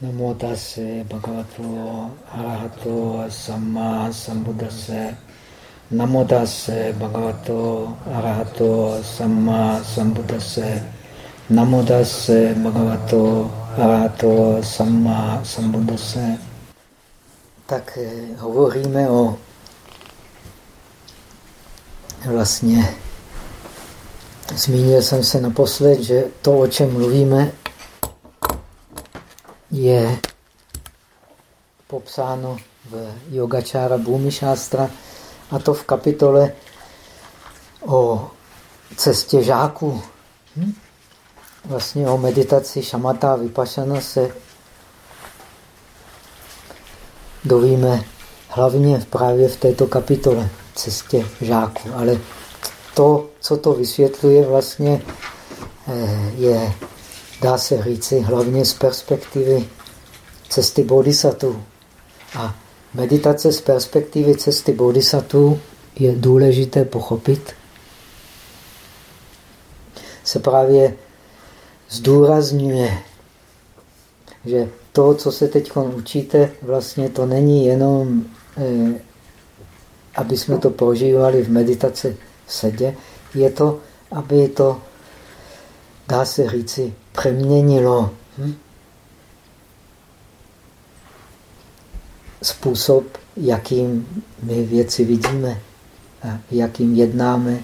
Namo tase bhagavato arahato samma sambuddhase. Namo tase bhagavato arahato samma sambuddhase. Namo tase bhagavato arahato samma sambuddhase. Tak eh, hovoříme o vlastně zmínil jsem se naposled, že to, o čem mluvíme, je popsáno v Yogačára Bhumi Šástra a to v kapitole o cestě žáků. Hm? Vlastně o meditaci šamata a vypašana se dovíme hlavně právě v této kapitole cestě žáků. Ale to, co to vysvětluje, vlastně eh, je dá se říci, hlavně z perspektivy cesty bodhisattva. A meditace z perspektivy cesty bodhisattva je důležité pochopit. Se právě zdůrazňuje, že to, co se teď učíte, vlastně to není jenom, eh, aby jsme to prožívali v meditaci v sedě, je to, aby to, dá se říci, přeměnilo hm? způsob, jakým my věci vidíme a jakým jednáme.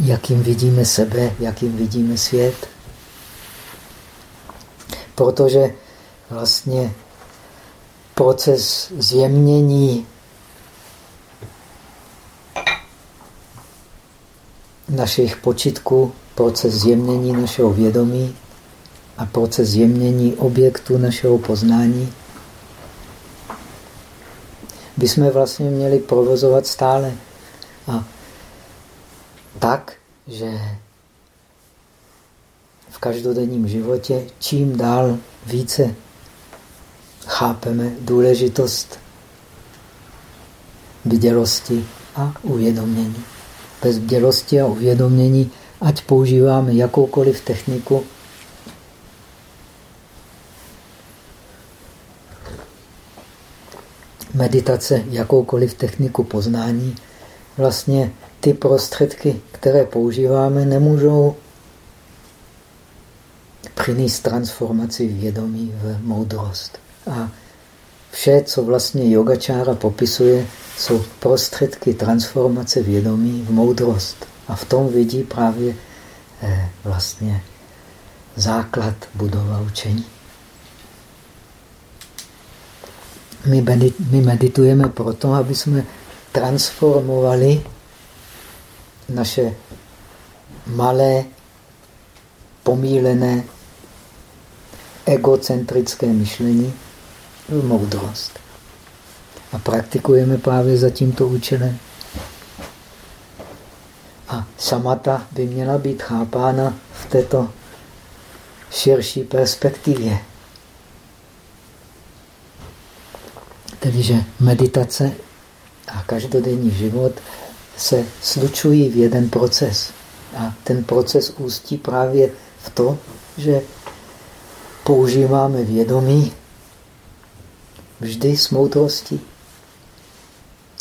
Jakým vidíme sebe, jakým vidíme svět. Protože vlastně proces zjemnění našich počitků, proces zjemnění našeho vědomí a proces zjemnění objektu našeho poznání bychom vlastně měli provozovat stále. A tak, že v každodenním životě čím dál více chápeme důležitost vidělosti a uvědomění bez bdělosti a uvědomění, ať používáme jakoukoliv techniku, meditace, jakoukoliv techniku poznání, vlastně ty prostředky, které používáme, nemůžou přinést transformaci vědomí v moudrost. A vše, co vlastně yogačára popisuje, jsou prostředky transformace vědomí v moudrost. A v tom vidí právě eh, vlastně základ budova učení. My, meditujeme proto, aby jsme transformovali naše malé, pomílené, egocentrické myšlení v moudrost. A praktikujeme právě za tímto účelem. A samata by měla být chápána v této širší perspektivě. Tedy, že meditace a každodenní život se slučují v jeden proces. A ten proces ústí právě v to, že používáme vědomí vždy s moudrostí.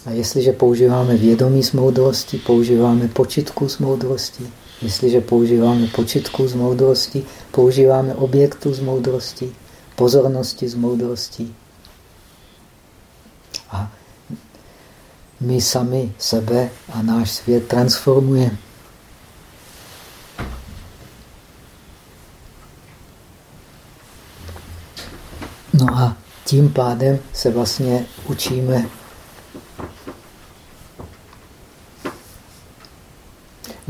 A jestliže používáme vědomí s moudrostí, používáme počitku s moudrostí. Jestliže používáme počitku s moudrostí, používáme objektu s moudrostí, pozornosti s moudrostí. A my sami sebe a náš svět transformujeme. No a tím pádem se vlastně učíme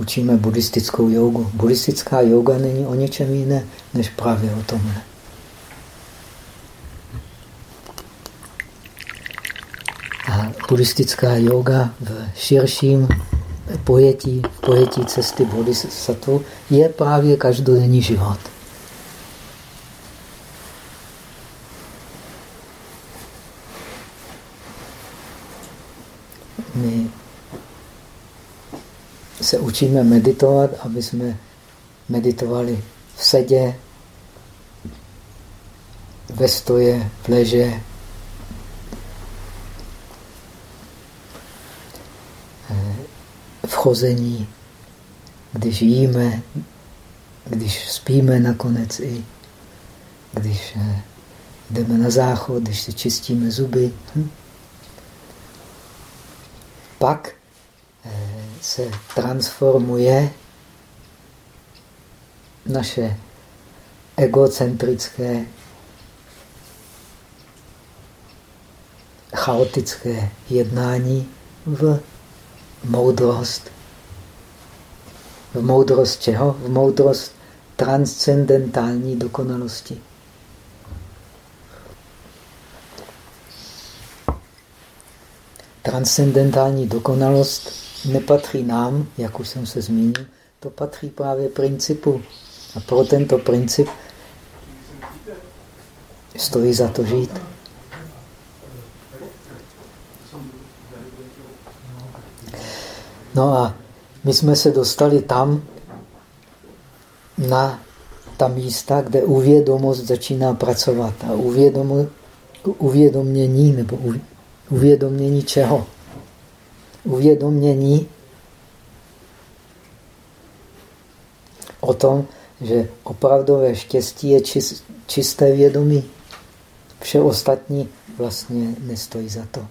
učíme buddhistickou jogu. Buddhistická yoga není o něčem jiné, než právě o tomhle. A buddhistická yoga v širším pojetí, v pojetí cesty bodhisattva je právě každodenní život. My se učíme meditovat, aby jsme meditovali v sedě, ve stoje, v leže, v chození, když jíme, když spíme nakonec i, když eh, jdeme na záchod, když si čistíme zuby. Hm? Pak eh, se transformuje naše egocentrické, chaotické jednání v moudrost. V moudrost čeho? V moudrost transcendentální dokonalosti. Transcendentální dokonalost nepatří nám, jak už jsem se zmínil, to patří právě principu. A pro tento princip stojí za to žít. No a my jsme se dostali tam, na ta místa, kde uvědomost začíná pracovat. A uvědom, uvědomění, nebo uvědomění čeho? Uvědomění o tom, že opravdové štěstí je čisté vědomí. Vše ostatní vlastně nestojí za to.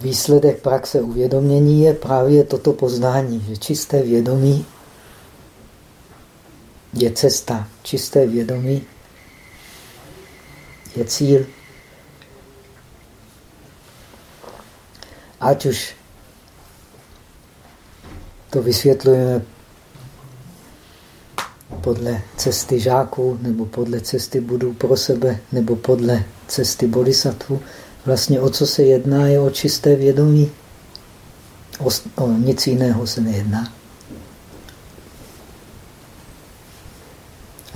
Výsledek praxe uvědomění je právě toto poznání, že čisté vědomí je cesta. Čisté vědomí je cíl. Ať už to vysvětlujeme podle cesty žáků, nebo podle cesty budů pro sebe, nebo podle cesty bodhisattva, Vlastně o co se jedná, je o čisté vědomí. O, o nic jiného se nejedná.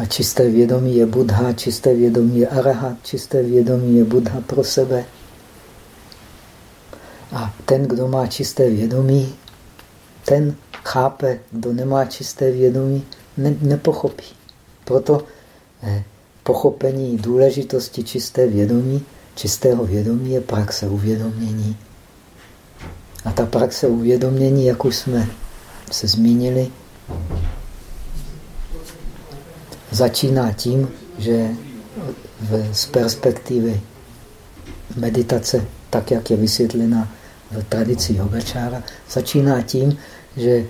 Čisté vědomí je Buddha, čisté vědomí je Arahat, čisté vědomí je Buddha pro sebe. A ten, kdo má čisté vědomí, ten chápe, kdo nemá čisté vědomí, ne, nepochopí. Proto eh, pochopení důležitosti čisté vědomí čistého vědomí je praxe uvědomění. A ta praxe uvědomění, jak už jsme se zmínili, začíná tím, že z perspektivy meditace, tak jak je vysvětlena v tradici yogačára, začíná tím, že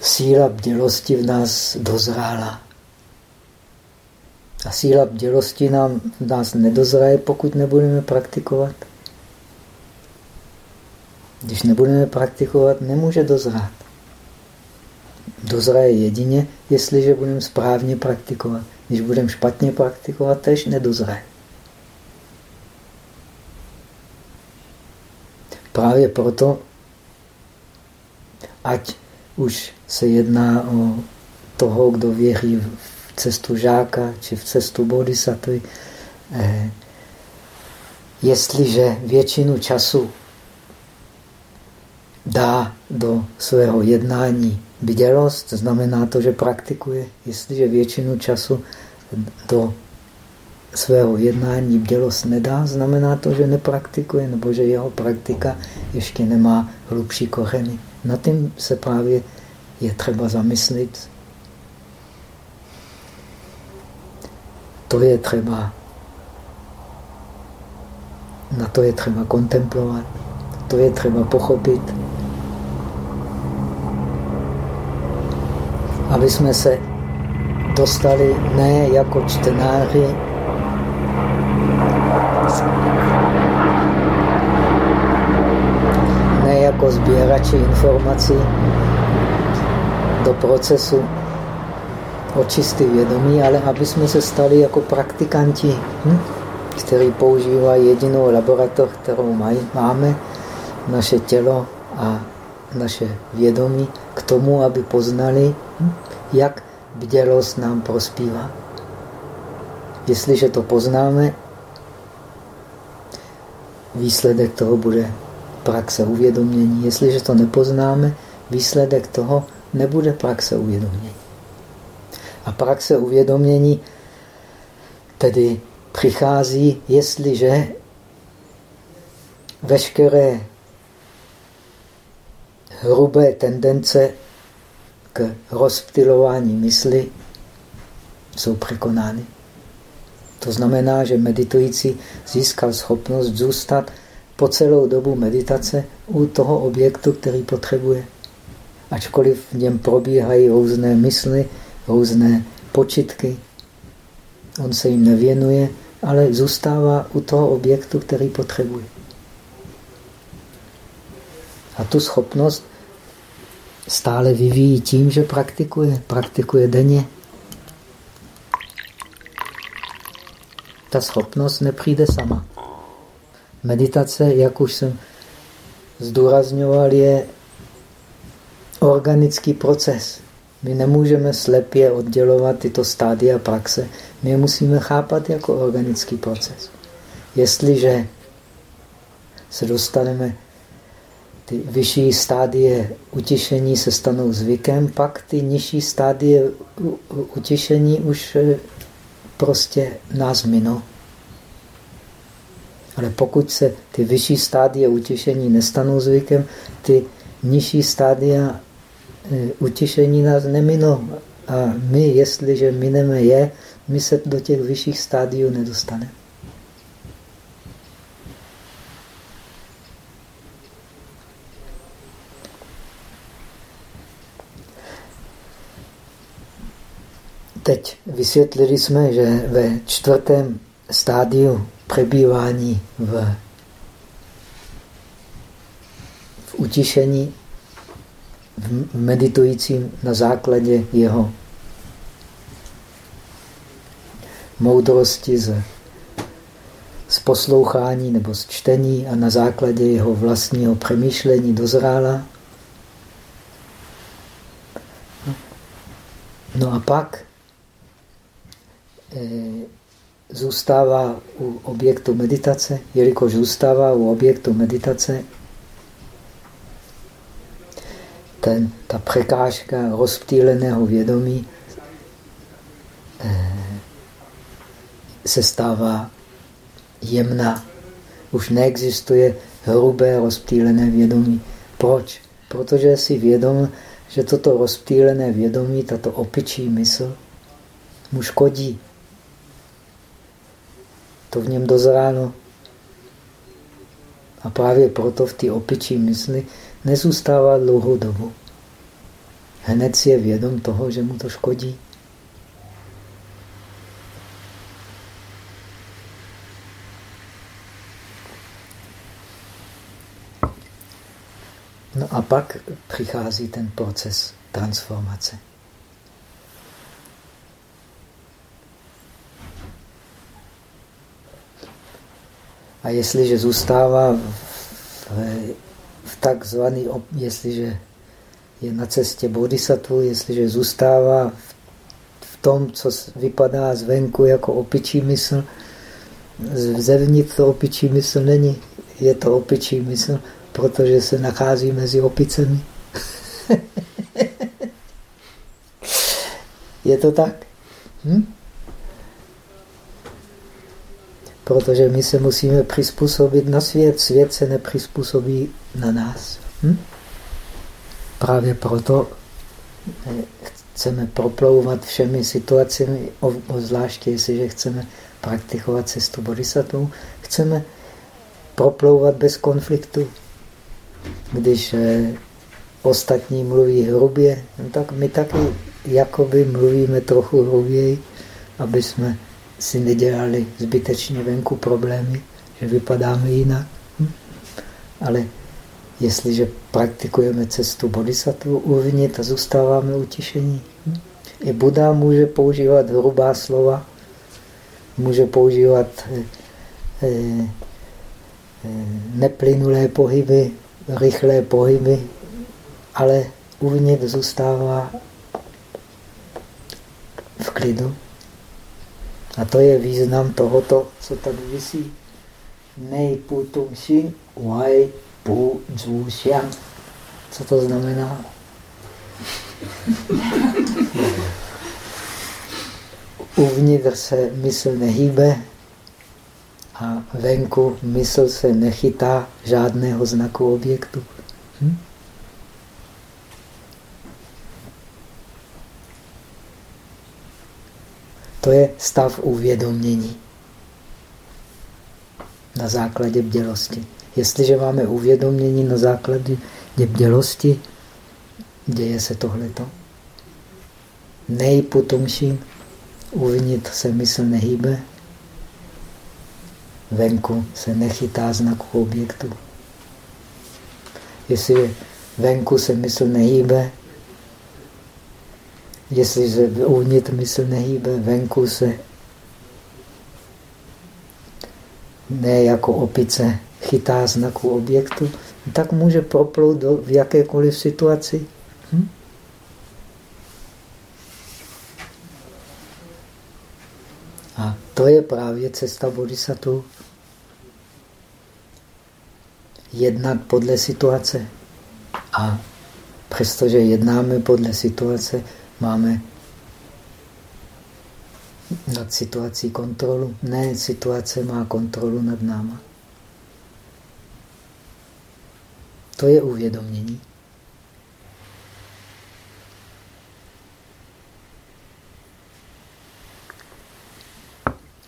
síla bdělosti v nás dozrála. A síla bdělosti nám, nás nedozraje, pokud nebudeme praktikovat. Když nebudeme praktikovat, nemůže dozrát. Dozraje jedině, jestliže budeme správně praktikovat. Když budeme špatně praktikovat, tež nedozraje. Právě proto, ať už se jedná o toho, kdo věří v cestu žáka či v cestu bodhisattvy, eh, jestliže většinu času dá do svého jednání bdělost, znamená to, že praktikuje. Jestliže většinu času do svého jednání bdělost nedá, znamená to, že nepraktikuje, nebo že jeho praktika ještě nemá hlubší kořeny. Na tím se právě je třeba zamyslet To je třeba, na to je třeba kontemplovat, to je třeba pochopit. Aby jsme se dostali ne jako čtenáři, ne jako sběrači informací do procesu očistý vědomí, ale aby jsme se stali jako praktikanti, hm? kteří používají jedinou laboratoř, kterou máme, naše tělo a naše vědomí, k tomu, aby poznali, hm? jak bdělost nám prospívá. Jestliže to poznáme, výsledek toho bude praxe uvědomění. Jestliže to nepoznáme, výsledek toho nebude praxe uvědomění. A praxe uvědomění tedy přichází, jestliže veškeré hrubé tendence k rozptilování mysli jsou překonány. To znamená, že meditující získal schopnost zůstat po celou dobu meditace u toho objektu, který potřebuje. Ačkoliv v něm probíhají různé mysli, různé počitky, on se jim nevěnuje, ale zůstává u toho objektu, který potřebuje. A tu schopnost stále vyvíjí tím, že praktikuje. Praktikuje denně. Ta schopnost nepřijde sama. Meditace, jak už jsem zdůrazňoval, je organický proces. My nemůžeme slepě oddělovat tyto stádia praxe. My je musíme chápat jako organický proces. Jestliže se dostaneme ty vyšší stádie utišení se stanou zvykem, pak ty nižší stádie utišení už eh, prostě nás minou. Ale pokud se ty vyšší stádie utišení nestanou zvykem, ty nižší stádia eh, utišení nás neminou. A my, jestliže mineme je, my se do těch vyšších stádiů nedostaneme. Teď vysvětlili jsme, že ve čtvrtém stádiu přebývání v, v utišení v meditujícím na základě jeho moudrosti z, z poslouchání nebo z čtení a na základě jeho vlastního přemýšlení dozrála. No a pak zůstává u objektu meditace, jelikož zůstává u objektu meditace, ten, ta překážka rozptýleného vědomí eh, se stává jemná. Už neexistuje hrubé rozptýlené vědomí. Proč? Protože si vědom, že toto rozptýlené vědomí, tato opičí mysl, mu škodí to v něm dozrálo. A právě proto v té opičí mysli nezůstává dlouhou dobu. Hned si je vědom toho, že mu to škodí. No a pak přichází ten proces transformace. A jestliže zůstává v, v takzvaný, jestliže je na cestě bodhisattva, jestliže zůstává v, v tom, co vypadá zvenku jako opičí mysl, zevnitř to opičí mysl není. Je to opičí mysl, protože se nachází mezi opicemi. je to tak? Hm? Protože my se musíme přizpůsobit na svět. Svět se nepřizpůsobí na nás. Hm? Právě proto eh, chceme proplouvat všemi situacemi, zvláště jestliže chceme praktikovat cestu bodhisattva, chceme proplouvat bez konfliktu. Když eh, ostatní mluví hrubě, no tak my taky jakoby mluvíme trochu hruběji, aby jsme si nedělali zbytečně venku problémy, že vypadáme jinak. Hm? Ale jestliže praktikujeme cestu bodhisattva uvnitř a zůstáváme utišení. Hm? I Buddha může používat hrubá slova, může používat eh, eh, neplynulé pohyby, rychlé pohyby, ale uvnitř zůstává v klidu. A to je význam tohoto, co tady visí. nej pu tung xin, wai pu zhu xiang. Co to znamená? Uvnitř se mysl nehýbe a venku mysl se nechytá žádného znaku objektu. Hm? To je stav uvědomění na základě bdělosti. Jestliže máme uvědomění na základě bdělosti, děje se tohleto. Nejputumším uvnitř se mysl nehýbe, venku se nechytá znaku objektu. Jestli venku se mysl nehýbe, jestli se uvnitř mysl nehýbe, venku se ne jako opice chytá znaku objektu, tak může proplout do, v jakékoliv situaci. Hm? A to je právě cesta bodhisattva. Jednat podle situace. A přestože jednáme podle situace, máme nad situací kontrolu. Ne, situace má kontrolu nad náma. To je uvědomění.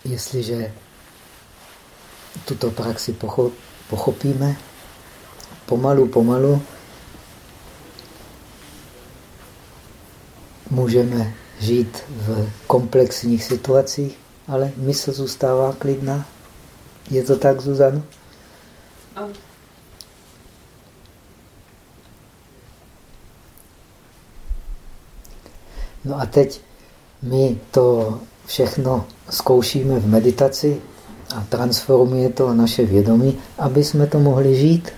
Jestliže tuto praxi pochopíme, pomalu, pomalu můžeme žít v komplexních situacích, ale mysl zůstává klidná. Je to tak, Zuzano? No a teď my to všechno zkoušíme v meditaci a transformuje to naše vědomí, aby jsme to mohli žít.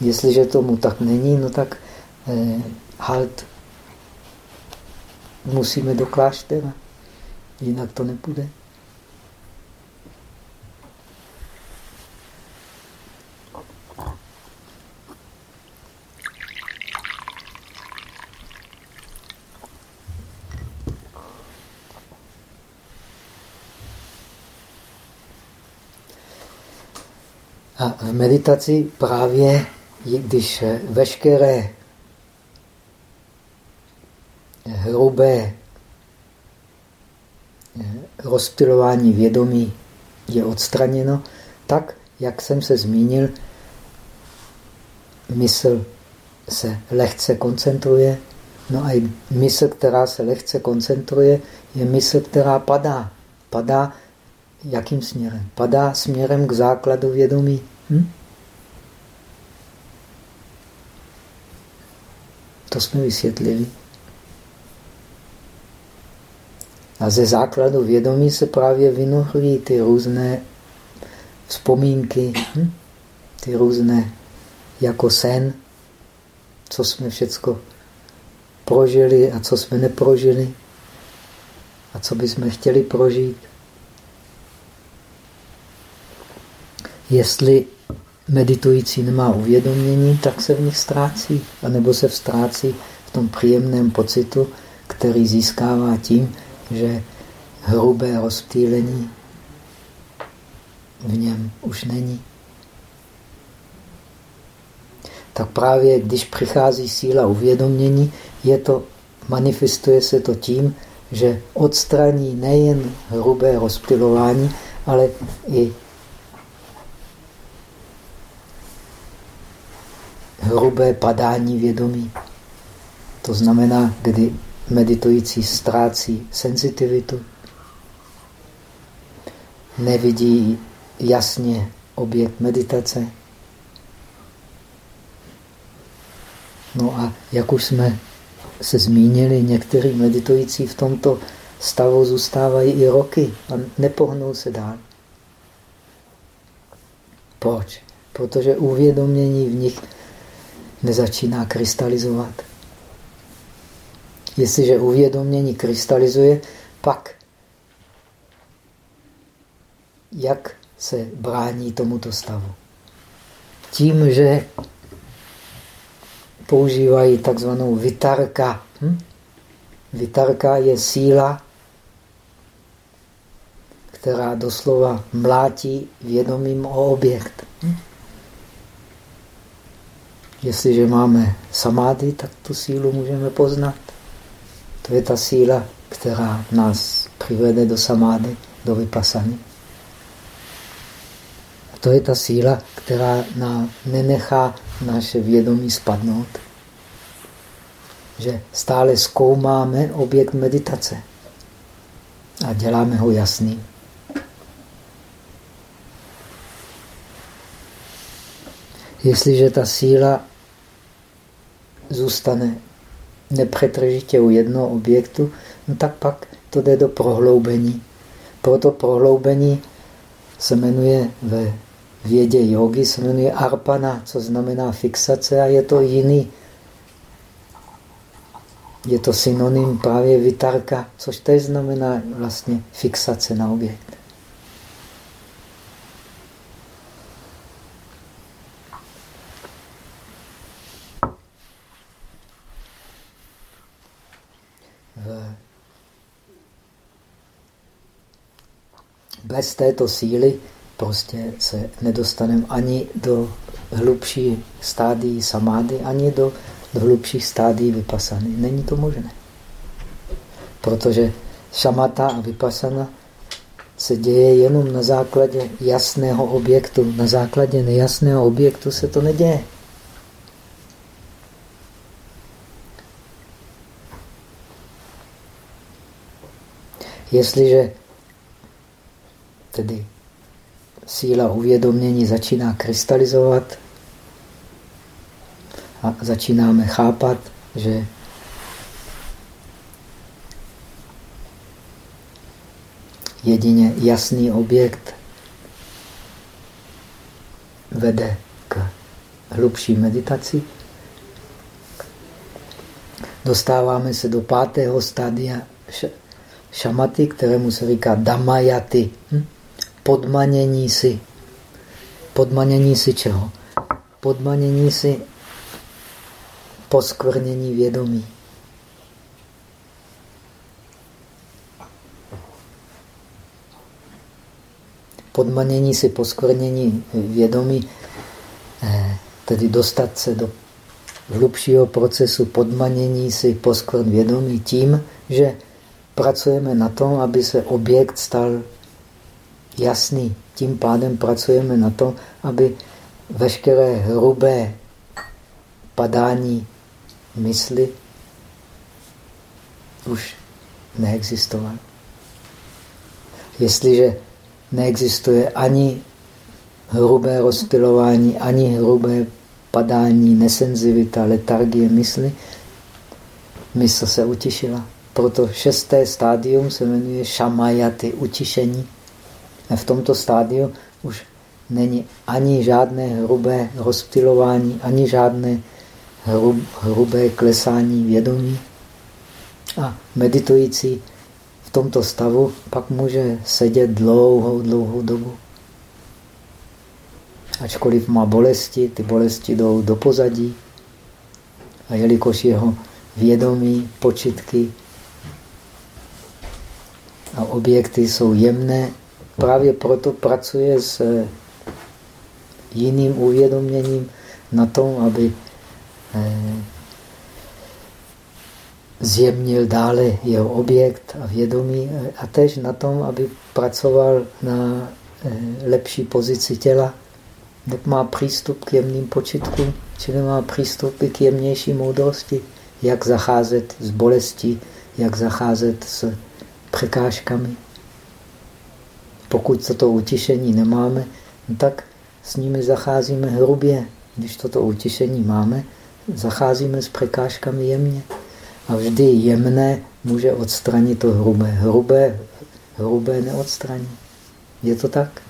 Jestliže tomu tak není, no tak eh, halt musíme do kláštera, jinak to nepůjde. A v meditaci právě, když veškeré hrubé rozptilování vědomí je odstraněno, tak, jak jsem se zmínil, mysl se lehce koncentruje. No a i mysl, která se lehce koncentruje, je mysl, která padá. Padá jakým směrem? Padá směrem k základu vědomí. Hm? To jsme vysvětlili. A ze základu vědomí se právě vynohují ty různé vzpomínky, hm? ty různé jako sen, co jsme všecko prožili a co jsme neprožili a co bychom chtěli prožít. Jestli meditující nemá uvědomění, tak se v nich ztrácí, anebo se ztrácí v tom příjemném pocitu, který získává tím, že hrubé rozptýlení v něm už není. Tak právě když přichází síla uvědomění, je to, manifestuje se to tím, že odstraní nejen hrubé rozptylování, ale i hrubé padání vědomí. To znamená, kdy meditující ztrácí senzitivitu, nevidí jasně objekt meditace. No a jak už jsme se zmínili, někteří meditující v tomto stavu zůstávají i roky a nepohnou se dál. Proč? Protože uvědomění v nich nezačíná krystalizovat. Jestliže uvědomění krystalizuje, pak jak se brání tomuto stavu? Tím, že používají takzvanou vitarka. Hm? Vitarka je síla, která doslova mlátí vědomím o objekt. Hm? Jestliže máme samády, tak tu sílu můžeme poznat. To je ta síla, která nás přivede do samády, do vypasany. A to je ta síla, která nám nenechá naše vědomí spadnout. Že stále zkoumáme objekt meditace a děláme ho jasný. Jestliže ta síla zůstane nepřetržitě u jednoho objektu, no tak pak to jde do prohloubení. Proto prohloubení se jmenuje ve vědě jogy, se jmenuje arpana, co znamená fixace a je to jiný. Je to synonym právě vitarka, což tež znamená vlastně fixace na objekt. Bez této síly prostě se nedostaneme ani do hlubší stádií samády, ani do, do hlubších stádií vypasany. Není to možné. Protože šamata a vypasana se děje jenom na základě jasného objektu. Na základě nejasného objektu se to neděje. Jestliže tedy síla uvědomění začíná krystalizovat a začínáme chápat, že jedině jasný objekt vede k hlubší meditaci. Dostáváme se do pátého stádia šamaty, kterému se říká damayaty. Hm? Podmanění si. Podmanění si čeho? Podmanění si poskvrnění vědomí. Podmanění si poskvrnění vědomí, eh, tedy dostat se do hlubšího procesu podmanění si poskvrn vědomí tím, že pracujeme na tom, aby se objekt stal jasný. Tím pádem pracujeme na to, aby veškeré hrubé padání mysli už neexistovaly. Jestliže neexistuje ani hrubé rozptilování, ani hrubé padání, nesenzivita, letargie mysli, mysl se utišila. Proto šesté stádium se jmenuje šamajaty, utišení. V tomto stádiu už není ani žádné hrubé rozptilování, ani žádné hrub, hrubé klesání vědomí. A meditující v tomto stavu pak může sedět dlouhou, dlouhou dobu. Ačkoliv má bolesti, ty bolesti jdou do pozadí. A jelikož jeho vědomí, počitky a objekty jsou jemné, Právě proto pracuje s eh, jiným uvědoměním na tom, aby eh, zjemnil dále jeho objekt a vědomí eh, a tež na tom, aby pracoval na lepší pozici těla, má přístup k jemným počitkům, čili má přístup k jemnější moudrosti, jak zacházet s bolestí, jak zacházet s překážkami. Pokud toto utišení nemáme, no tak s nimi zacházíme hrubě. Když toto utišení máme, zacházíme s překážkami jemně. A vždy jemné může odstranit to hrubé. Hrubé, hrubé neodstraní. Je to tak?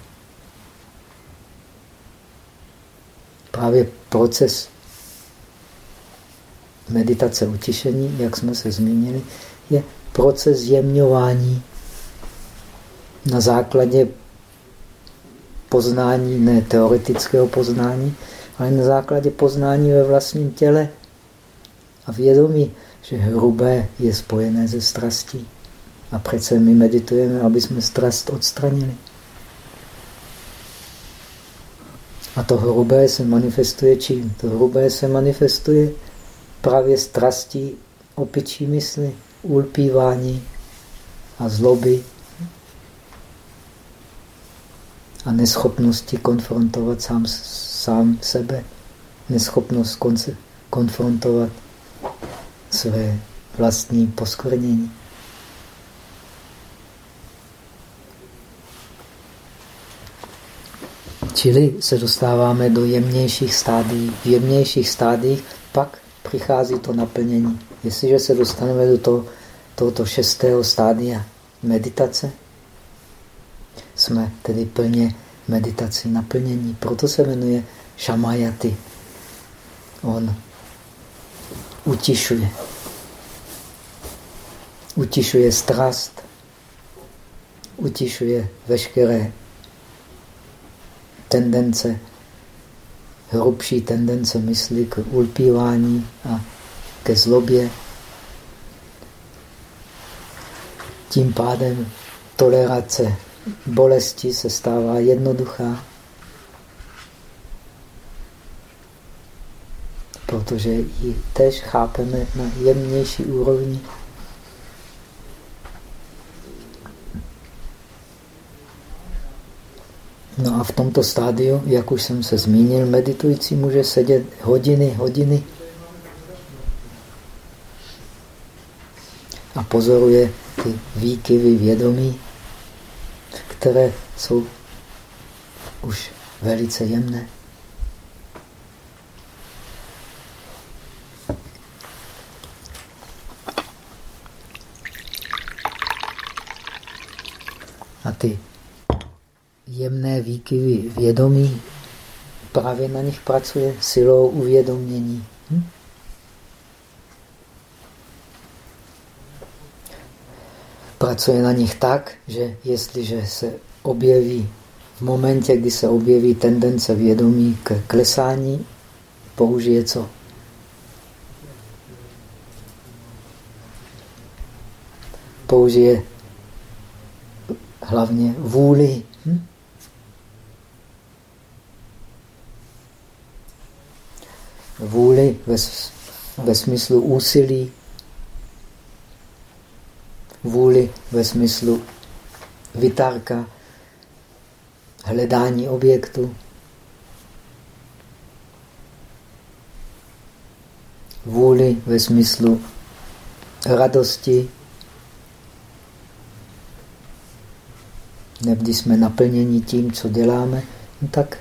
Právě proces meditace utišení, jak jsme se zmínili, je proces zjemňování na základě poznání, ne teoretického poznání, ale na základě poznání ve vlastním těle a vědomí, že hrubé je spojené se strastí. A přece my meditujeme, aby jsme strast odstranili. A to hrubé se manifestuje čím? To hrubé se manifestuje právě strastí opičí mysli, ulpívání a zloby a neschopnosti konfrontovat sám, sám sebe, neschopnost konfrontovat své vlastní poskvrnění. Čili se dostáváme do jemnějších stádií. V jemnějších stádiích pak přichází to naplnění. Jestliže se dostaneme do toho, tohoto šestého stádia meditace, jsme tedy plně meditaci naplnění. Proto se jmenuje šamajaty. On utišuje. Utišuje strast, utišuje veškeré tendence, hrubší tendence mysli k ulpívání a ke zlobě. Tím pádem tolerace bolesti se stává jednoduchá, protože ji tež chápeme na jemnější úrovni. No a v tomto stádiu, jak už jsem se zmínil, meditující může sedět hodiny, hodiny. A pozoruje ty výkyvy vědomí, které jsou už velice jemné. A ty jemné výkyvy vědomí, právě na nich pracuje silou uvědomění. Hm? Pracuje na nich tak, že jestliže se objeví v momentě, kdy se objeví tendence vědomí k klesání, použije co? Použije hlavně vůli. Hm? vůli ve, ve smyslu úsilí, vůli ve smyslu vytárka, hledání objektu, vůli ve smyslu radosti, nebo jsme naplněni tím, co děláme, no tak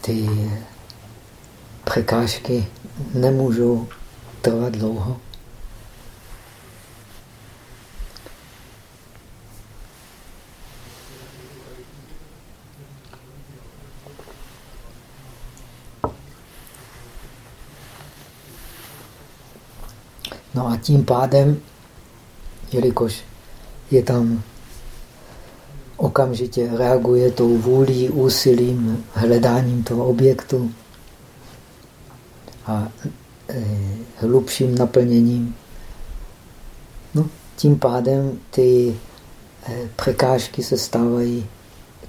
ty překážky nemůžou trvat dlouho. No a tím pádem, jelikož je tam okamžitě reaguje tou vůlí, úsilím, hledáním toho objektu a e, hlubším naplněním. No, tím pádem ty e, překážky se stávají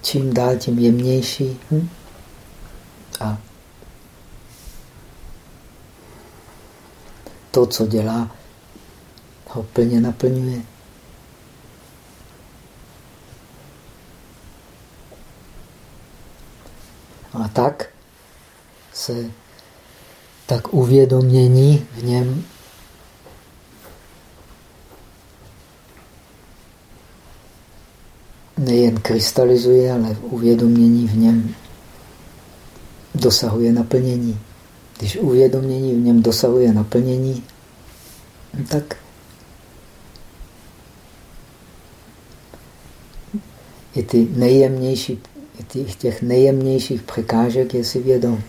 čím dál tím jemnější hm? a to, co dělá, ho plně naplňuje. A tak se tak uvědomění v něm nejen krystalizuje, ale uvědomění v něm dosahuje naplnění. Když uvědomění v něm dosahuje naplnění, tak i, ty nejjemnější, i těch, těch nejjemnějších překážek je si vědom.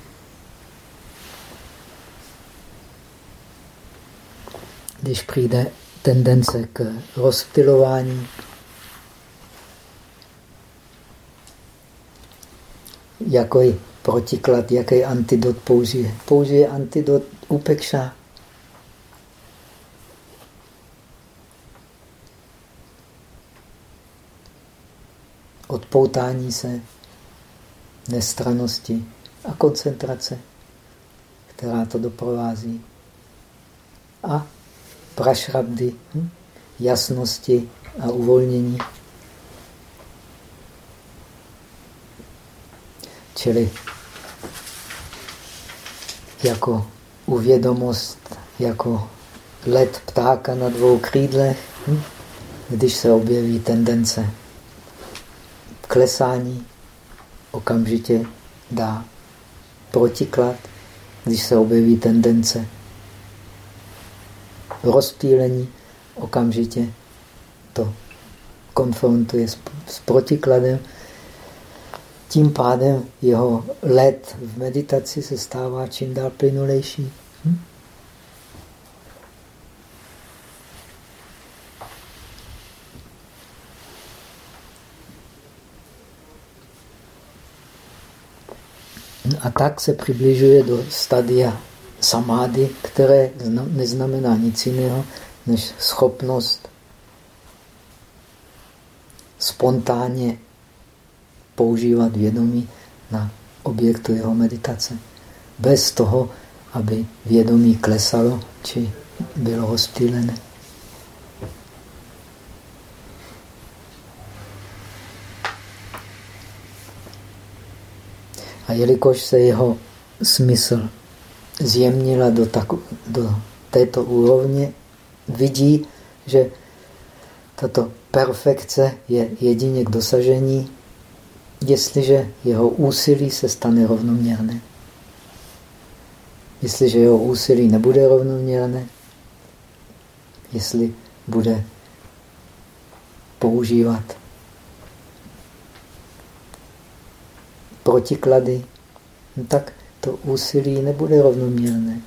Když přijde tendence k rozptilování, jaký protiklad, jaký antidot použije. Použije antidot upekša. Odpoutání se, nestranosti a koncentrace, která to doprovází. A prašrabdy, hm? jasnosti a uvolnění. Čili jako uvědomost, jako let ptáka na dvou křídlech, hm? když se objeví tendence klesání, okamžitě dá protiklad, když se objeví tendence rozptýlení, okamžitě to konfrontuje s, s protikladem. Tím pádem jeho let v meditaci se stává čím dál plynulejší. Hm? A tak se přibližuje do stadia samády, které neznamená nic jiného, než schopnost spontánně používat vědomí na objektu jeho meditace. Bez toho, aby vědomí klesalo, či bylo rozptýlené. A jelikož se jeho smysl zjemnila do, tak, do této úrovně, vidí, že tato perfekce je jedině k dosažení, jestliže jeho úsilí se stane rovnoměrné. Jestliže jeho úsilí nebude rovnoměrné, jestli bude používat protiklady, no tak to úsilí nebude rovnoměrné.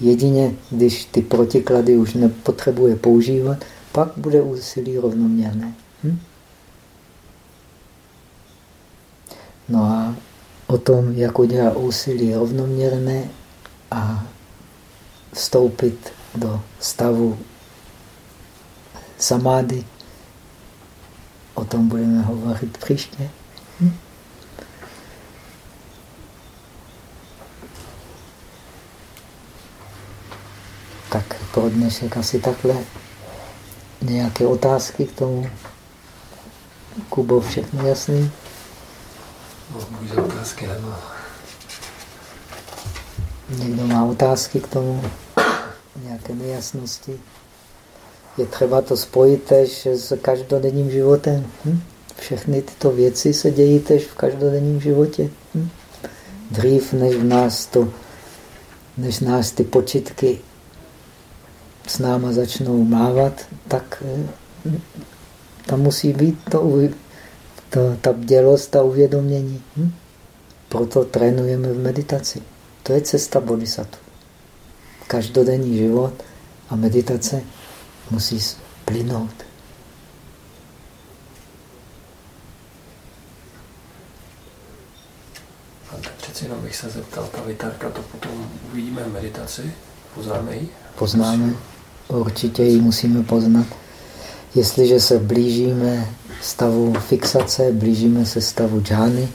Jedině, když ty protiklady už nepotřebuje používat, pak bude úsilí rovnoměrné. Hm? No a o tom, jak udělat úsilí rovnoměrné a vstoupit do stavu samády, o tom budeme hovořit příště. Hm? Tak pro dnešek asi takhle. Nějaké otázky k tomu? Kubo, všechno jasný? Bohužel otázky nemá. Někdo má otázky k tomu? Nějaké nejasnosti? Je třeba to spojit tež s každodenním životem. Hm? Všechny tyto věci se dějí tež v každodenním životě. Hm? Dřív, než v nás to, než nás ty počitky s náma začnou mávat, tak eh, tam musí být to, to, ta bdělost a uvědomění. Hm? Proto trénujeme v meditaci. To je cesta bodhisattva. Každodenní život a meditace musí plynout. A tak přeci jenom bych se zeptal, ta vytárka, to potom uvidíme v meditaci, poznáme ji? Poznáme určitě ji musíme poznat. Jestliže se blížíme stavu fixace, blížíme se stavu džány,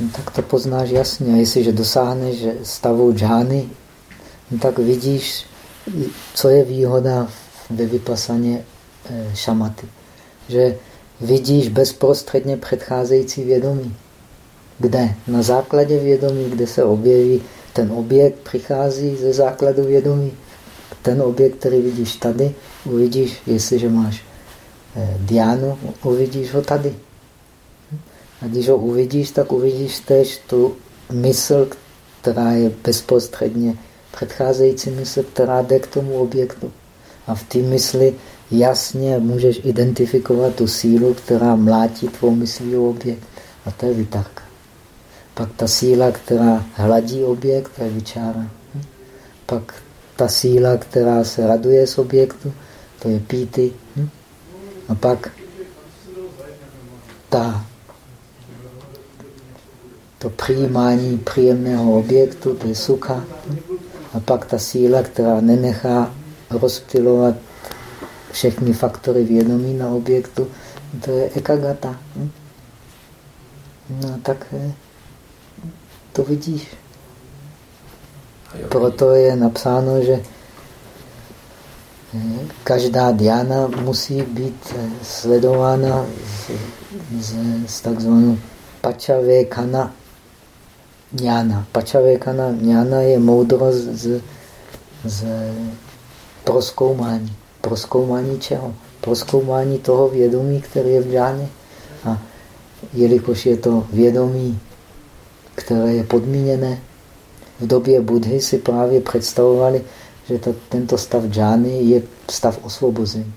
no tak to poznáš jasně. A jestliže dosáhneš stavu džány, no tak vidíš, co je výhoda ve vypasaně eh, šamaty. Že vidíš bezprostředně předcházející vědomí. Kde? Na základě vědomí, kde se objeví ten objekt, přichází ze základu vědomí ten objekt, který vidíš tady, uvidíš, jestliže máš eh, diánu, uvidíš ho tady. A když ho uvidíš, tak uvidíš tež tu mysl, která je bezprostředně předcházející mysl, která jde k tomu objektu. A v té mysli jasně můžeš identifikovat tu sílu, která mlátí tvou myslí o objekt. A to je vytárka. Pak ta síla, která hladí objekt, to je vyčára. Pak ta síla, která se raduje z objektu, to je píty. Hm? A pak ta to přijímání příjemného objektu, to je sucha. A pak ta síla, která nenechá rozptilovat všechny faktory vědomí na objektu, to je ekagata. Hm? No tak eh, to vidíš. Proto je napsáno, že eh, každá diana musí být eh, sledována z, z, z takzvanou pačavékana jnana. Pačavékana jnana je moudrost z, z proskoumání. Proskoumání čeho? Proskoumání toho vědomí, které je v džáně. A jelikož je to vědomí, které je podmíněné, v době Budhy si právě představovali, že to, tento stav džány je stav osvobození.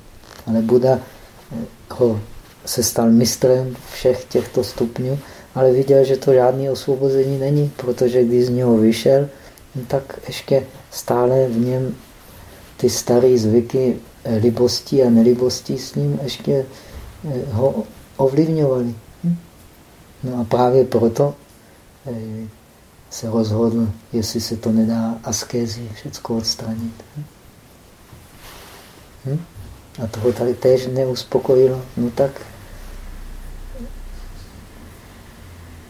Ale Buda eh, ho se stal mistrem všech těchto stupňů, ale viděl, že to žádné osvobození není, protože když z něho vyšel, no tak ještě stále v něm ty staré zvyky libostí a nelibostí s ním ještě eh, ho ovlivňovaly. Hm? No a právě proto eh, se rozhodl, jestli se to nedá askézi všechno odstranit. Hm? A toho tady též neuspokojilo. No tak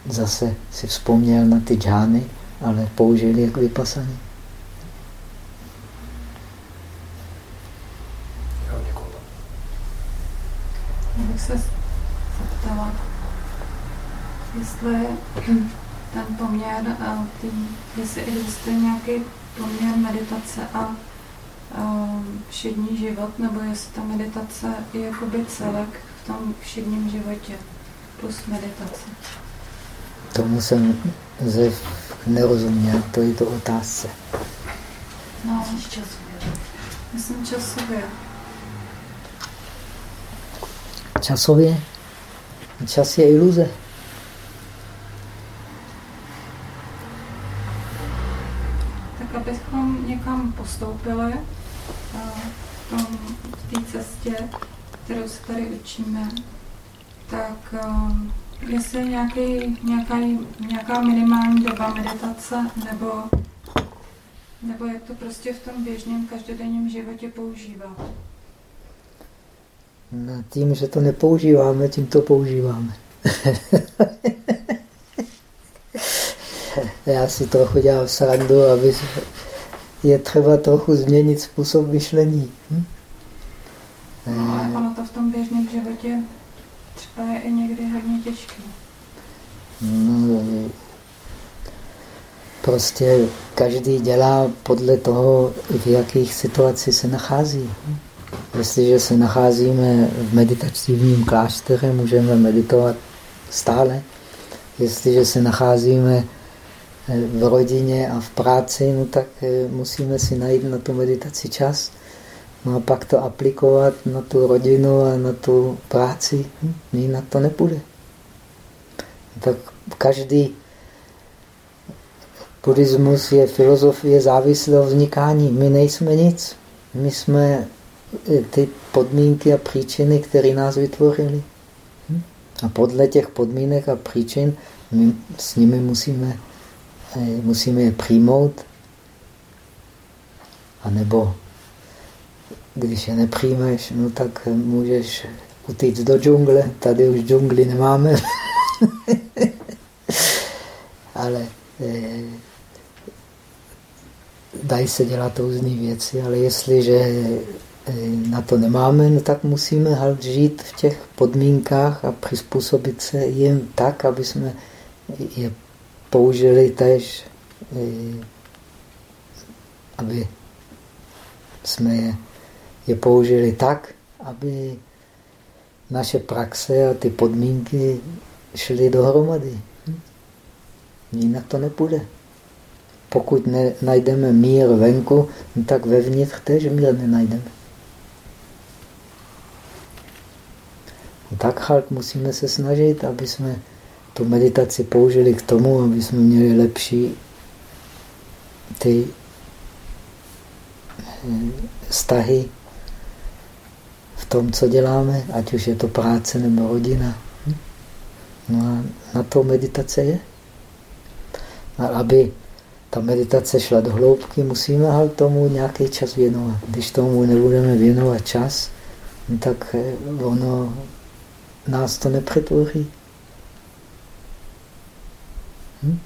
zase si vzpomněl na ty džány, ale použil je k vypasaní. bych se zeptala, jestli ten poměr, tý, jestli existuje nějaký poměr meditace a všední život, nebo jestli ta meditace je jakoby celek v tom všedním životě plus meditace. Tomu jsem ze nerozuměl, to je to otázce. No, časově. Myslím časově. Časově? Čas je iluze. Postoupili v, tom, v té cestě, kterou se tady učíme, tak jestli nějaký, nějaká, nějaká minimální doba meditace, nebo, nebo jak to prostě v tom běžném každodenním životě používat? No, tím, že to nepoužíváme, tím to používáme. Já si trochu dělám srandu, aby je třeba trochu změnit způsob myšlení. Hm? No, ale ono to v tom běžném životě třeba je i někdy hodně těžké. No, prostě každý dělá podle toho, v jakých situacích se nachází. Jestliže se nacházíme v meditativním klášteře, můžeme meditovat stále. Jestliže se nacházíme v rodině a v práci, no tak eh, musíme si najít na tu meditaci čas. No a pak to aplikovat na tu rodinu a na tu práci. Hm? Jinak to nepůjde. Tak každý buddhismus je filozofie závislého vznikání. My nejsme nic. My jsme eh, ty podmínky a příčiny, které nás vytvořily. Hm? A podle těch podmínek a příčin my s nimi musíme, musíme je přijmout, anebo když je nepřijmeš, no tak můžeš utíct do džungle. Tady už džungli nemáme. Ale eh, dají se dělat různé věci, ale jestliže eh, na to nemáme, no tak musíme žít v těch podmínkách a přizpůsobit se jim tak, aby jsme je použili tež, eh, aby jsme je je použili tak, aby naše praxe a ty podmínky šly dohromady. Jinak to nepůjde. Pokud ne, najdeme mír venku, tak vevnitř tež mír nenajdeme. Tak halt musíme se snažit, aby jsme tu meditaci použili k tomu, aby jsme měli lepší ty eh, vztahy tom, co děláme, ať už je to práce nebo rodina. No a na to meditace je. A aby ta meditace šla do hloubky, musíme ale tomu nějaký čas věnovat. Když tomu nebudeme věnovat čas, no tak eh, ono nás to nepřetvoří. Hm?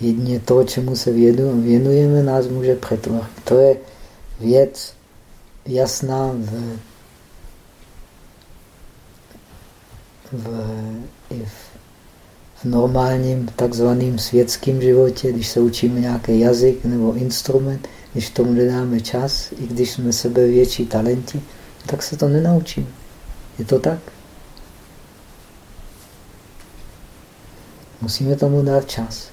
Jedině to, čemu se věnujeme, nás může přetvořit. To je věc jasná v, v, i v v normálním takzvaném světském životě, když se učíme nějaký jazyk nebo instrument, když tomu nedáme čas, i když jsme sebe větší talenti, tak se to nenaučíme. Je to tak? Musíme tomu dát čas.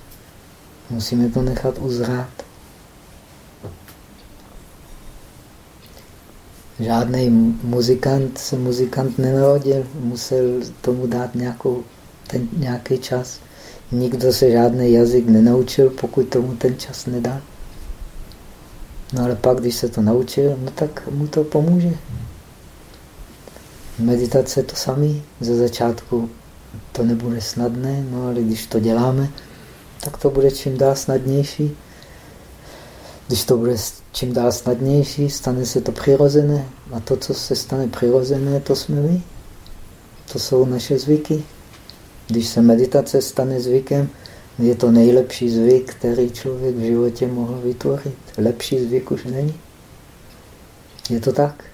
Musíme to nechat uzrát. Žádný muzikant se muzikant nenarodil, musel tomu dát nějakou ten nějaký čas. Nikdo se žádný jazyk nenaučil, pokud tomu ten čas nedá. No ale pak, když se to naučil, no tak mu to pomůže. Meditace to samý. Ze začátku to nebude snadné, no ale když to děláme, tak to bude čím dál snadnější. Když to bude čím dál snadnější, stane se to přirozené. A to, co se stane přirozené, to jsme my. To jsou naše zvyky. Když se meditace stane zvykem, je to nejlepší zvyk, který člověk v životě mohl vytvořit. Lepší zvyk už není. Je to tak?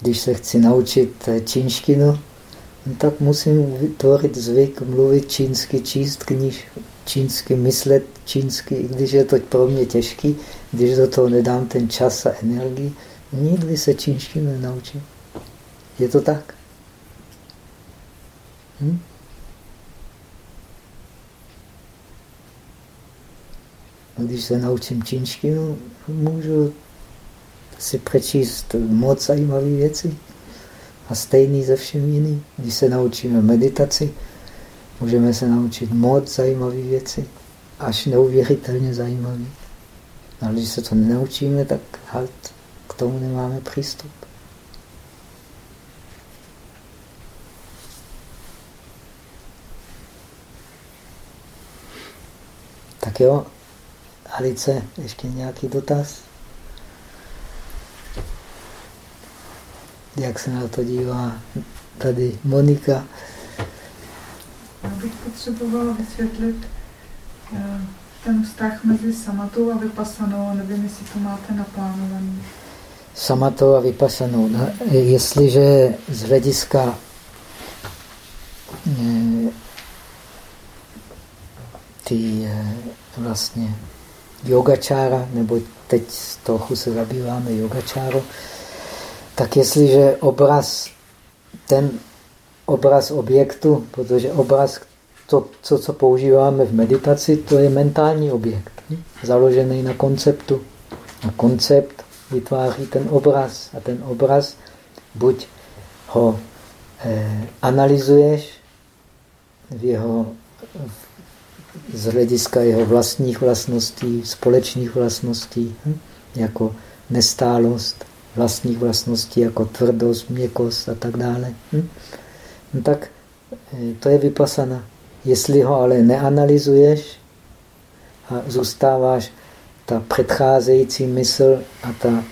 Když se chci naučit čínštinu, no tak musím vytvořit zvyk mluvit čínsky, číst kniž, čínsky, myslet čínsky, i když je to pro mě těžký, když do toho nedám ten čas a energii, nikdy se čínštinu nenaučím. Je to tak? Hm? Když se naučím čínštinu, můžu si přečíst moc zajímavé věci. A stejný ze všem jiným. Když se naučíme meditaci, můžeme se naučit moc zajímavé věci. Až neuvěřitelně zajímavé. Ale když se to nenaučíme, tak halt k tomu nemáme přístup. Tak jo, Alice, ještě nějaký dotaz? Jak se na to dívá tady Monika? Já bych potřebovala vysvětlit eh, ten vztah mezi samatou a vypasanou. Nevím, jestli to máte naplánovaný. Samatou a vypasanou. No, jestliže z hlediska eh, ty eh, vlastně yogačára, nebo teď trochu se zabýváme yogačáru, tak jestliže obraz, ten obraz objektu, protože obraz, to, co, co používáme v meditaci, to je mentální objekt, založený na konceptu. A koncept vytváří ten obraz. A ten obraz buď ho eh, analyzuješ v jeho z hlediska jeho vlastních vlastností, společných vlastností, hm? jako nestálost, vlastních vlastností, jako tvrdost, měkost a tak dále. Hm? No tak eh, to je vypasana. Jestli ho ale neanalizuješ a zůstáváš ta předcházející mysl a ta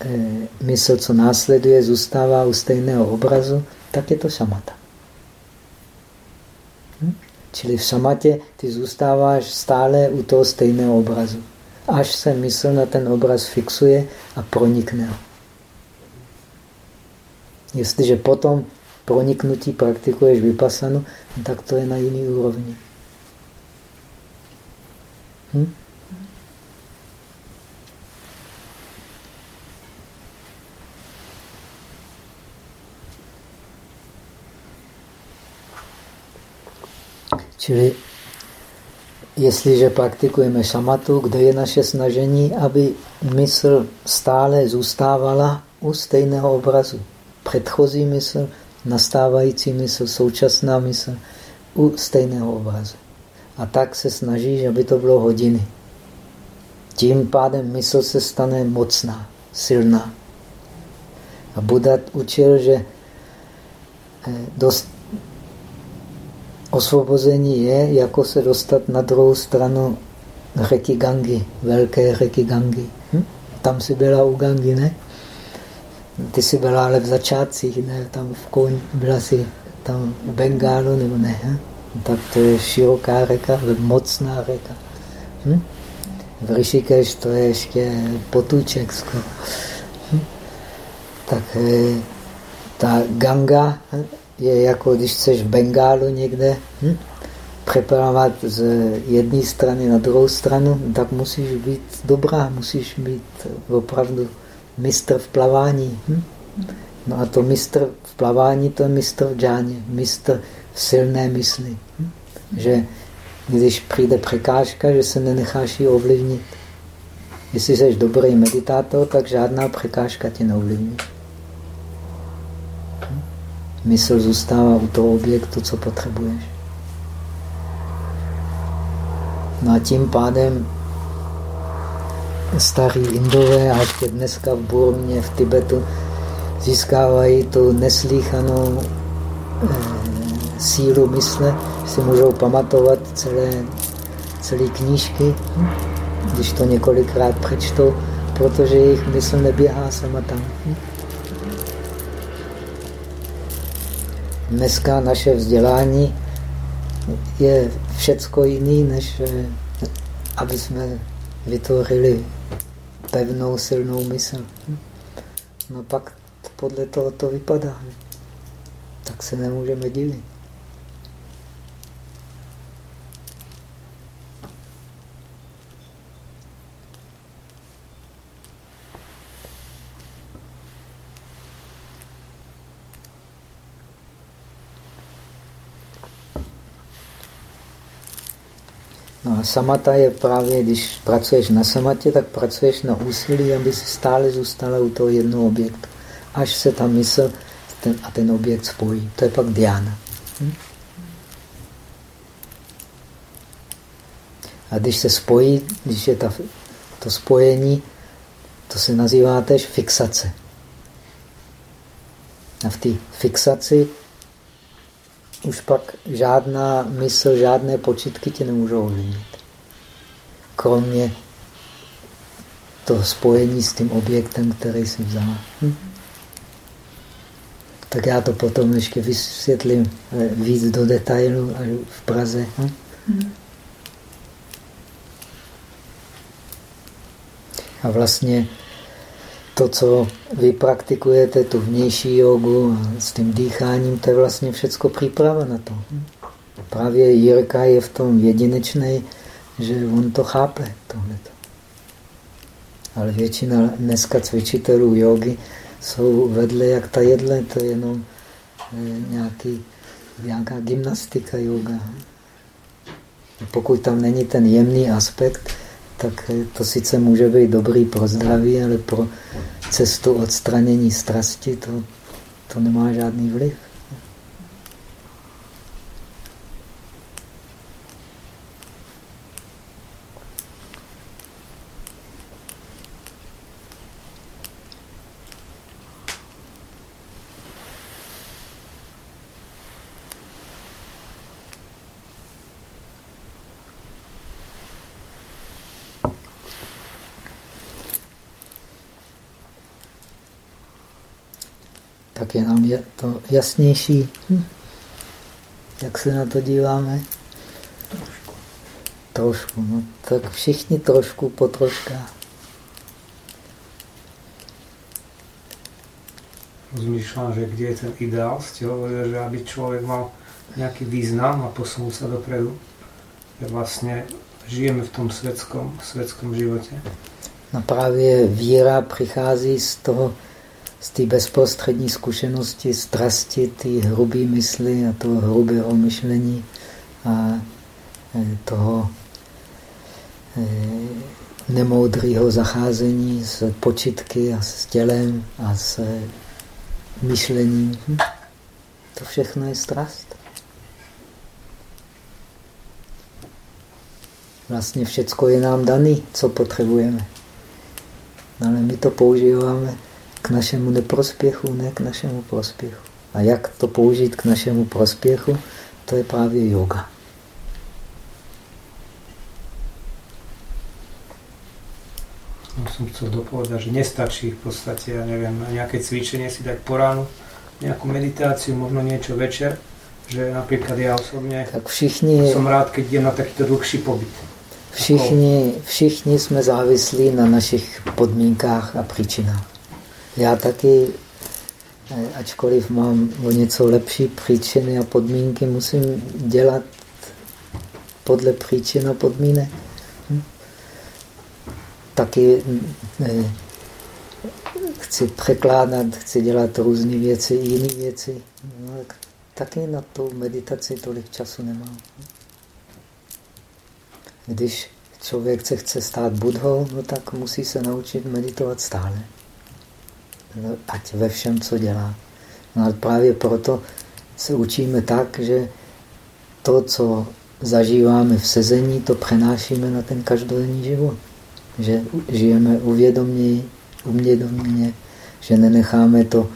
e, mysl, co následuje, zůstává u stejného obrazu, tak je to šamata. Čili v samatě ty zůstáváš stále u toho stejného obrazu. Až se mysl na ten obraz fixuje a pronikne ho. Jestliže potom proniknutí praktikuješ vypasanu, tak to je na jiný úrovni. Hm? Čili jestliže praktikujeme šamatu, kde je naše snažení, aby mysl stále zůstávala u stejného obrazu. Předchozí mysl, nastávající mysl, současná mysl u stejného obrazu. A tak se snažíš, aby to bylo hodiny. Tím pádem mysl se stane mocná, silná. A Buddha učil, že eh, dost osvobození je, jako se dostat na druhou stranu řeky Gangy, velké řeky Gangy. Hm? Tam si byla u Gangy, ne? Ty jsi byla ale v začátcích, ne? Tam v Koň, byla si tam v Bengálu, nebo ne? Hm? Tak to je široká řeka, mocná řeka. Hm? V Rishikesh to je ještě potůček skoro. Hm? Tak eh, ta Ganga hm, je jako když chceš v Bengálu někde hm? přepravovat z jedné strany na druhou stranu, tak musíš být dobrá, musíš být opravdu mistr v plavání. Hm? No a to mistr v plavání, to je mistr v džáně, mistr v silné mysli. Hm? Že když přijde překážka, že se nenecháš ji ovlivnit. Jestli jsi dobrý meditátor, tak žádná překážka tě neovlivní. Hm? Mysl zůstává u toho objektu, co potřebuješ. No a tím pádem starý Indové a ještě dneska v Burmě, v Tibetu získávají tu neslíchanou eh, sílu mysle, si můžou pamatovat celé, celé knížky, když to několikrát přečtou, protože jejich mysl neběhá sama tam. Dneska naše vzdělání je všecko jiný, než eh, aby jsme vytvořili pevnou, silnou mysl. No pak podle toho to vypadá. Tak se nemůžeme divit. Samata je právě, když pracuješ na samatě, tak pracuješ na úsilí, aby si stále zůstala u toho jednoho objektu. Až se ta mysl ten, a ten objekt spojí. To je pak diana. Hm? A když se spojí, když je ta, to spojení, to se nazývá tež fixace. A v té fixaci už pak žádná mysl, žádné počitky tě nemůžou ovlivnit. Kromě toho spojení s tím objektem, který jsi vzal. Hm? Tak já to potom ještě vysvětlím eh, víc do detailu až v Praze. Hm? hm? A vlastně to, co vy praktikujete, tu vnější jogu s tím dýcháním, to je vlastně všechno příprava na to. Právě Jirka je v tom jedinečný, že on to chápe, tohleto. Ale většina dneska cvičitelů jogy jsou vedle jak ta jedle, to je jenom eh, nějaký, nějaká gymnastika yoga. Pokud tam není ten jemný aspekt, tak to sice může být dobrý pro zdraví, ale pro cestu odstranění strasti to, to nemá žádný vliv. tak je nám je to jasnější. Hm. Jak se na to díváme? Trošku. Trošku, no tak všichni trošku po troškách. Rozmýšľam, že kde je ten ideál? Ste hovorili, že aby človek mal nejaký význam a posunul sa dopredu. Že vlastne žijeme v tom svetskom, svetskom živote. No právě víra přichází z toho, z té bezprostřední zkušenosti, strasti, ty hrubé mysli a toho hrubého myšlení a e, toho e, nemoudrého zacházení s počitky a s tělem a s myšlením. Hm? To všechno je strast. Vlastně všecko je nám daný, co potřebujeme. Ale my to používáme k našemu neprospěchu, ne k našemu prospěchu. A jak to použít k našemu prospěchu? to je právě yoga. No, som chcel dopovedať, že nestačí v podstate, ja neviem, nejaké cvičenie si dať po ránu, nejakú meditáciu, možno niečo večer, že napríklad ja osobne tak všichni, som rád, keď idem na takýto dlhší pobyt. Všichni, všichni jsme závislí na našich podmínkách a příčinách. Já taky, eh, ačkoliv mám o něco lepší příčiny a podmínky, musím dělat podle příčin a podmínek. Hm? Taky eh, chci překládat, chci dělat různé věci, jiné věci. No, taky na tu meditaci tolik času nemám. Když člověk se chce stát budhou, no tak musí se naučit meditovat stále. No, ať ve všem, co dělá. No a právě proto se učíme tak, že to, co zažíváme v sezení, to přenášíme na ten každodenní život. Že žijeme uvědoměji, umědoměně, že nenecháme to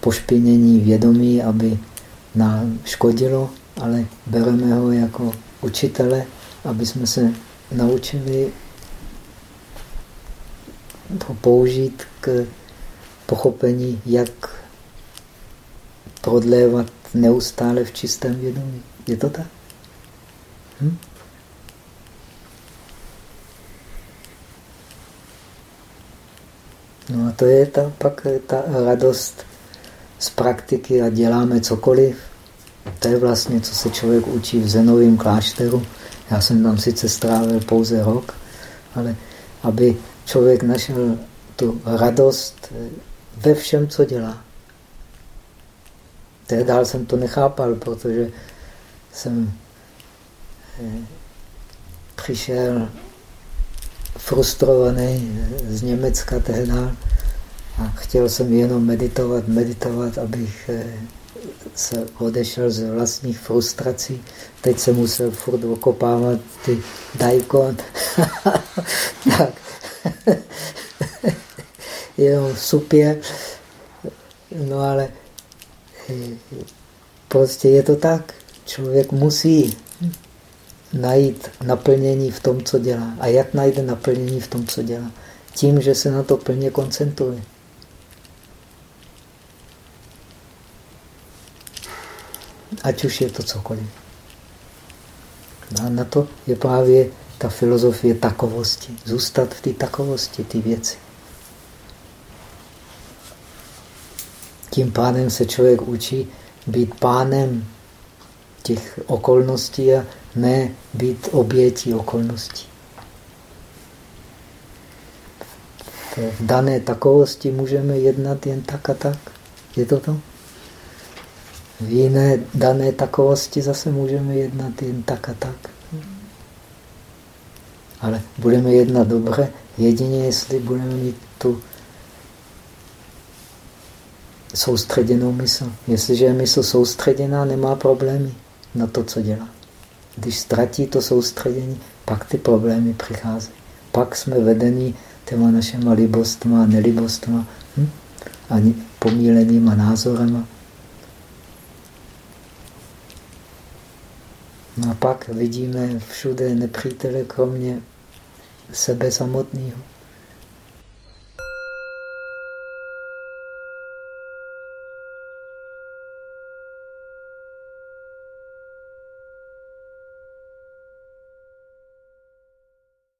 pošpinění vědomí, aby nám škodilo, ale bereme ho jako učitele, aby jsme se naučili to použít k pochopení, jak prodlévat neustále v čistém vědomí. Je to tak? Hm? No a to je ta, pak ta radost z praktiky a děláme cokoliv. To je vlastně, co se člověk učí v zenovém klášteru. Já jsem tam sice strávil pouze rok, ale aby člověk našel tu radost ve všem, co dělá. Tehdy dál jsem to nechápal, protože jsem eh, přišel frustrovaný z Německa tehdy a chtěl jsem jenom meditovat, meditovat, abych eh, se odešel z vlastních frustrací. Teď se musel furt okopávat ty dajkon. tak. Jenom v supě. No ale eh, prostě je to tak. Člověk musí najít naplnění v tom, co dělá. A jak najde naplnění v tom, co dělá? Tím, že se na to plně koncentruje. Ať už je to cokoliv. A na to je právě ta filozofie takovosti. Zůstat v té takovosti, ty věci. Tím pádem se člověk učí být pánem těch okolností a ne být obětí okolností. V dané takovosti můžeme jednat jen tak a tak. Je to to? V jiné dané takovosti zase můžeme jednat jen tak a tak. Ale budeme jednat dobře, jedině jestli budeme mít tu soustředěnou mysl. Jestliže je mysl soustředěná, nemá problémy na to, co dělá. Když ztratí to soustředění, pak ty problémy přicházejí. Pak jsme vedení těma našima libostma nelibostma hm? a pomílenýma názorama. No a pak vidíme všude nepřítele, kromě sebe samotného.